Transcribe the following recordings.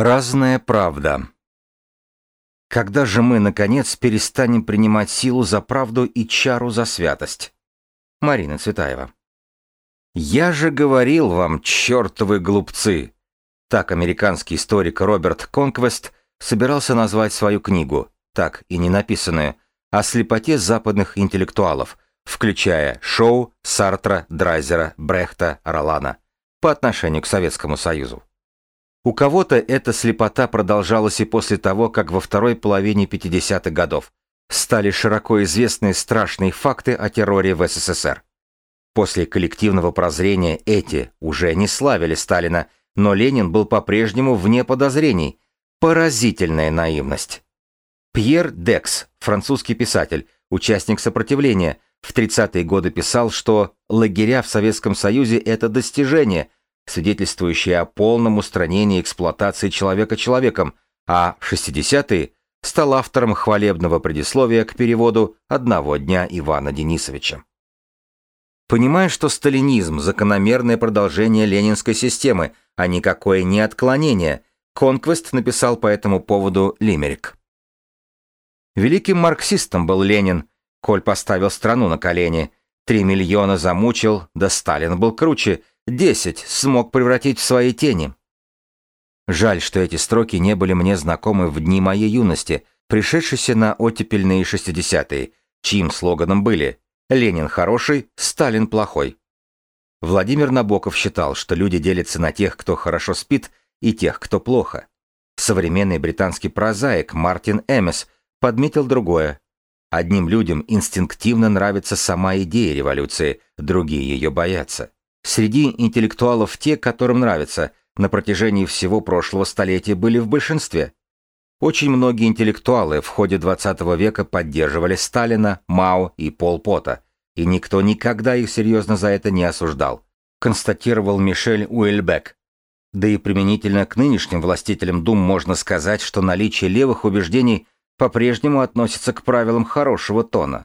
Разная правда. Когда же мы, наконец, перестанем принимать силу за правду и чару за святость? Марина Цветаева. «Я же говорил вам, чертовы глупцы!» Так американский историк Роберт Конквест собирался назвать свою книгу, так и не написанную, о слепоте западных интеллектуалов, включая Шоу, Сартра, Драйзера, Брехта, Ролана, по отношению к Советскому Союзу. У кого-то эта слепота продолжалась и после того, как во второй половине 50-х годов стали широко известны страшные факты о терроре в СССР. После коллективного прозрения эти уже не славили Сталина, но Ленин был по-прежнему вне подозрений. Поразительная наивность. Пьер Декс, французский писатель, участник сопротивления, в 30-е годы писал, что лагеря в Советском Союзе – это достижение – свидетельствующие о полном устранении эксплуатации человека человеком, а в 60-е стал автором хвалебного предисловия к переводу «Одного дня Ивана Денисовича». Понимая, что сталинизм – закономерное продолжение ленинской системы, а никакое не отклонение, Конквест написал по этому поводу лимерик. Великим марксистом был Ленин, коль поставил страну на колени, три миллиона замучил, да Сталин был круче – Десять смог превратить в свои тени. Жаль, что эти строки не были мне знакомы в дни моей юности, пришедшиеся на оттепельные шестидесятые, чьим слоганом были «Ленин хороший, Сталин плохой». Владимир Набоков считал, что люди делятся на тех, кто хорошо спит, и тех, кто плохо. Современный британский прозаик Мартин Эммес подметил другое. Одним людям инстинктивно нравится сама идея революции, другие ее боятся. Среди интеллектуалов те, которым нравится, на протяжении всего прошлого столетия были в большинстве. Очень многие интеллектуалы в ходе XX века поддерживали Сталина, Мао и Пол Пота, и никто никогда их серьезно за это не осуждал, констатировал Мишель Уэльбек. Да и применительно к нынешним властителям Дум можно сказать, что наличие левых убеждений по-прежнему относится к правилам хорошего тона.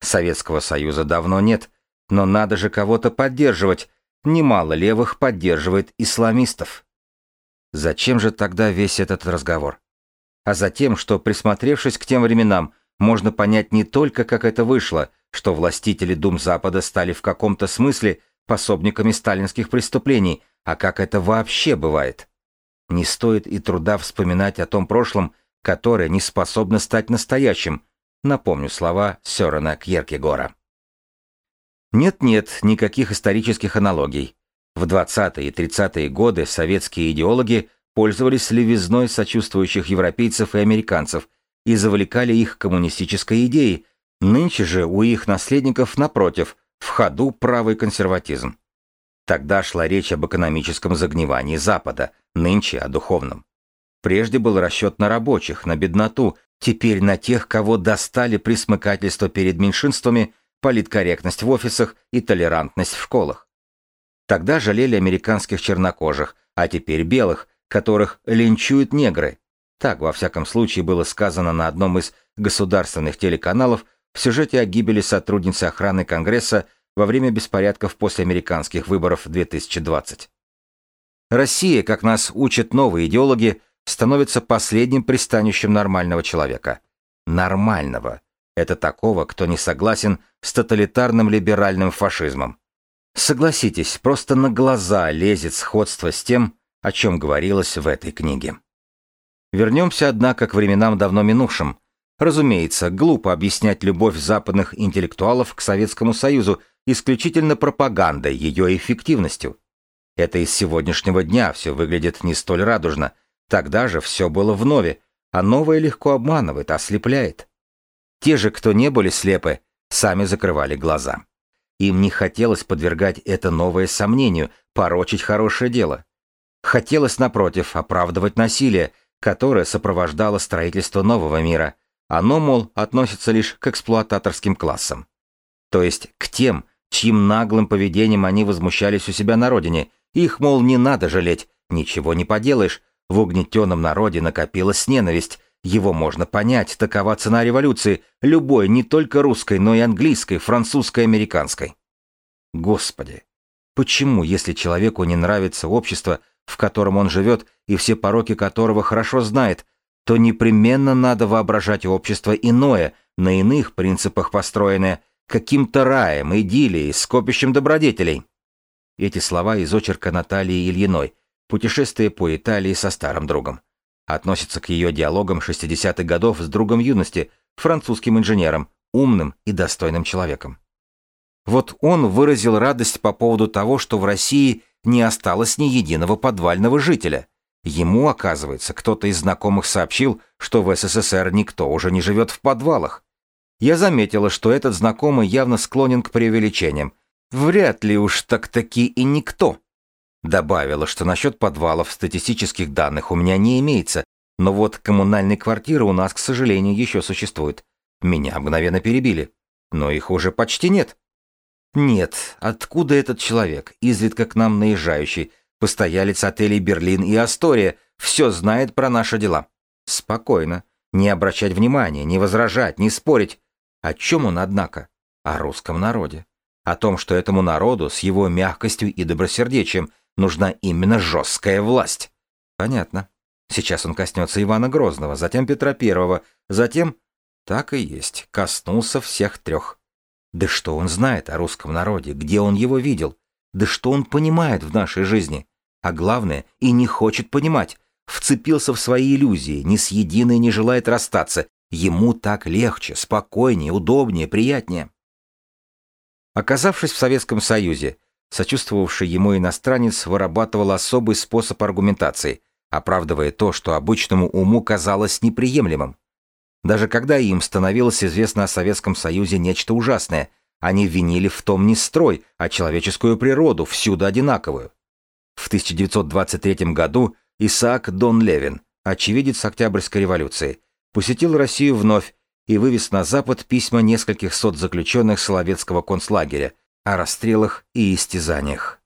Советского Союза давно нет – но надо же кого-то поддерживать. Немало левых поддерживает исламистов. Зачем же тогда весь этот разговор? А затем, что, присмотревшись к тем временам, можно понять не только, как это вышло, что властители Дум Запада стали в каком-то смысле пособниками сталинских преступлений, а как это вообще бывает. Не стоит и труда вспоминать о том прошлом, которое не способно стать настоящим, напомню слова Сёрена Кьеркегора. Нет-нет, никаких исторических аналогий. В 20-е и 30-е годы советские идеологи пользовались левизной сочувствующих европейцев и американцев и завлекали их коммунистической идеей, нынче же у их наследников, напротив, в ходу правый консерватизм. Тогда шла речь об экономическом загнивании Запада, нынче о духовном. Прежде был расчет на рабочих, на бедноту, теперь на тех, кого достали при смыкательство перед меньшинствами политкорректность в офисах и толерантность в школах. Тогда жалели американских чернокожих, а теперь белых, которых линчуют негры. Так, во всяком случае, было сказано на одном из государственных телеканалов в сюжете о гибели сотрудницы охраны Конгресса во время беспорядков после американских выборов 2020. Россия, как нас учат новые идеологи, становится последним пристанищем нормального человека. Нормального, это такого, кто не согласен с тоталитарным либеральным фашизмом. Согласитесь, просто на глаза лезет сходство с тем, о чем говорилось в этой книге. Вернемся, однако, к временам давно минувшим. Разумеется, глупо объяснять любовь западных интеллектуалов к Советскому Союзу исключительно пропагандой, ее эффективностью. Это из сегодняшнего дня все выглядит не столь радужно. Тогда же все было в нове, а новое легко обманывает, ослепляет. Те же, кто не были слепы, сами закрывали глаза. Им не хотелось подвергать это новое сомнению, порочить хорошее дело. Хотелось, напротив, оправдывать насилие, которое сопровождало строительство нового мира. Оно, мол, относится лишь к эксплуататорским классам. То есть к тем, чьим наглым поведением они возмущались у себя на родине. Их, мол, не надо жалеть, ничего не поделаешь. В угнетенном народе накопилась ненависть, его можно понять, такова цена революции, любой, не только русской, но и английской, французской, американской. Господи, почему, если человеку не нравится общество, в котором он живет и все пороки которого хорошо знает, то непременно надо воображать общество иное, на иных принципах построенное, каким-то раем, идиллией, скопищем добродетелей. Эти слова из очерка Натальи Ильиной «Путешествие по Италии со старым другом» относятся к ее диалогам 60-х годов с другом юности, французским инженером, умным и достойным человеком. Вот он выразил радость по поводу того, что в России не осталось ни единого подвального жителя. Ему, оказывается, кто-то из знакомых сообщил, что в СССР никто уже не живет в подвалах. Я заметила, что этот знакомый явно склонен к преувеличениям. Вряд ли уж так-таки и никто. Добавила, что насчет подвалов статистических данных у меня не имеется, но вот коммунальные квартиры у нас, к сожалению, еще существуют. Меня мгновенно перебили. Но их уже почти нет. Нет, откуда этот человек, изредка к нам наезжающий, постоялец отелей Берлин и Астория, все знает про наши дела? Спокойно. Не обращать внимания, не возражать, не спорить. О чем он, однако? О русском народе. О том, что этому народу с его мягкостью и добросердечием нужна именно жесткая власть. Понятно. Сейчас он коснется Ивана Грозного, затем Петра Первого, затем... Так и есть, коснулся всех трех. Да что он знает о русском народе, где он его видел? Да что он понимает в нашей жизни? А главное, и не хочет понимать. Вцепился в свои иллюзии, ни с единой не желает расстаться, Ему так легче, спокойнее, удобнее, приятнее. Оказавшись в Советском Союзе, сочувствовавший ему иностранец вырабатывал особый способ аргументации, оправдывая то, что обычному уму казалось неприемлемым. Даже когда им становилось известно о Советском Союзе нечто ужасное, они винили в том не строй, а человеческую природу, всюду одинаковую. В 1923 году Исаак Дон Левин, очевидец Октябрьской революции, посетил Россию вновь и вывез на Запад письма нескольких сот заключенных Соловецкого концлагеря о расстрелах и истязаниях.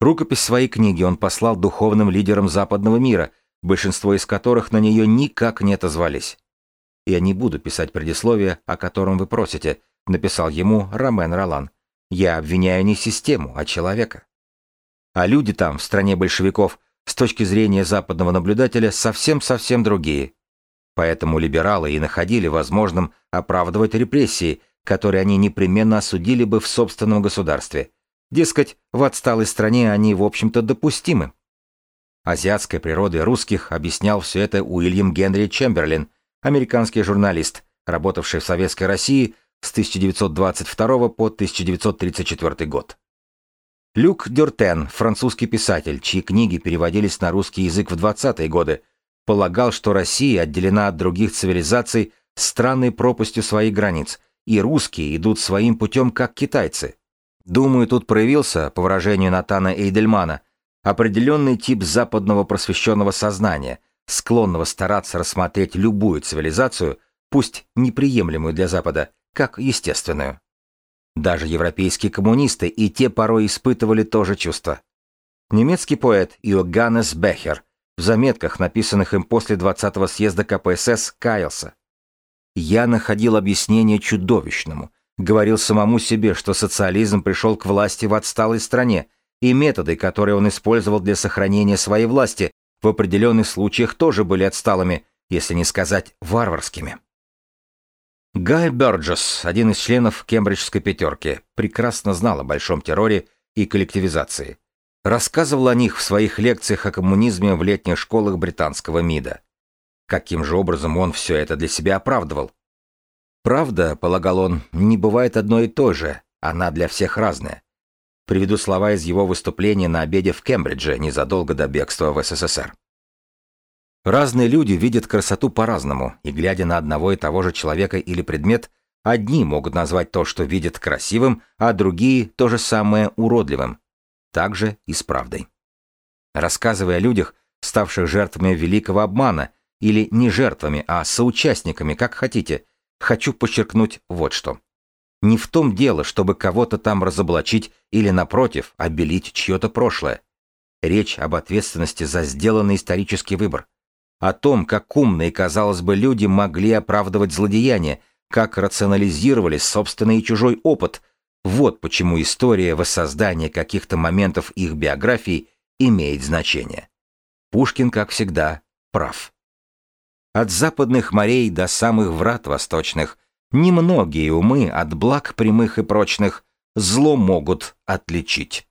Рукопись своей книги он послал духовным лидерам западного мира, большинство из которых на нее никак не отозвались. «Я не буду писать предисловие, о котором вы просите», — написал ему Ромен Ролан. «Я обвиняю не систему, а человека». А люди там, в стране большевиков, с точки зрения западного наблюдателя, совсем-совсем другие. Поэтому либералы и находили возможным оправдывать репрессии, которые они непременно осудили бы в собственном государстве. Дескать, в отсталой стране они, в общем-то, допустимы. Азиатской природой русских объяснял все это Уильям Генри Чемберлин, американский журналист, работавший в Советской России с 1922 по 1934 год. Люк Дюртен, французский писатель, чьи книги переводились на русский язык в 20-е годы, полагал, что Россия отделена от других цивилизаций странной пропастью своих границ, и русские идут своим путем, как китайцы. Думаю, тут проявился, по выражению Натана Эйдельмана, определенный тип западного просвещенного сознания, склонного стараться рассмотреть любую цивилизацию, пусть неприемлемую для Запада, как естественную. Даже европейские коммунисты и те порой испытывали то же чувство. Немецкий поэт Иоганнес Бехер – в заметках, написанных им после 20-го съезда КПСС, каялся. «Я находил объяснение чудовищному, говорил самому себе, что социализм пришел к власти в отсталой стране, и методы, которые он использовал для сохранения своей власти, в определенных случаях тоже были отсталыми, если не сказать варварскими». Гай Бёрджес, один из членов Кембриджской пятерки, прекрасно знал о большом терроре и коллективизации рассказывал о них в своих лекциях о коммунизме в летних школах британского МИДа. Каким же образом он все это для себя оправдывал? Правда, полагал он, не бывает одной и той же, она для всех разная. Приведу слова из его выступления на обеде в Кембридже незадолго до бегства в СССР. Разные люди видят красоту по-разному, и глядя на одного и того же человека или предмет, одни могут назвать то, что видят красивым, а другие то же самое уродливым, также и с правдой. Рассказывая о людях, ставших жертвами великого обмана, или не жертвами, а соучастниками, как хотите, хочу подчеркнуть вот что. Не в том дело, чтобы кого-то там разоблачить или, напротив, обелить чье-то прошлое. Речь об ответственности за сделанный исторический выбор. О том, как умные, казалось бы, люди могли оправдывать злодеяния, как рационализировали собственный и чужой опыт – вот почему история воссоздания каких-то моментов их биографий имеет значение. Пушкин, как всегда, прав. От западных морей до самых врат восточных немногие умы от благ прямых и прочных зло могут отличить.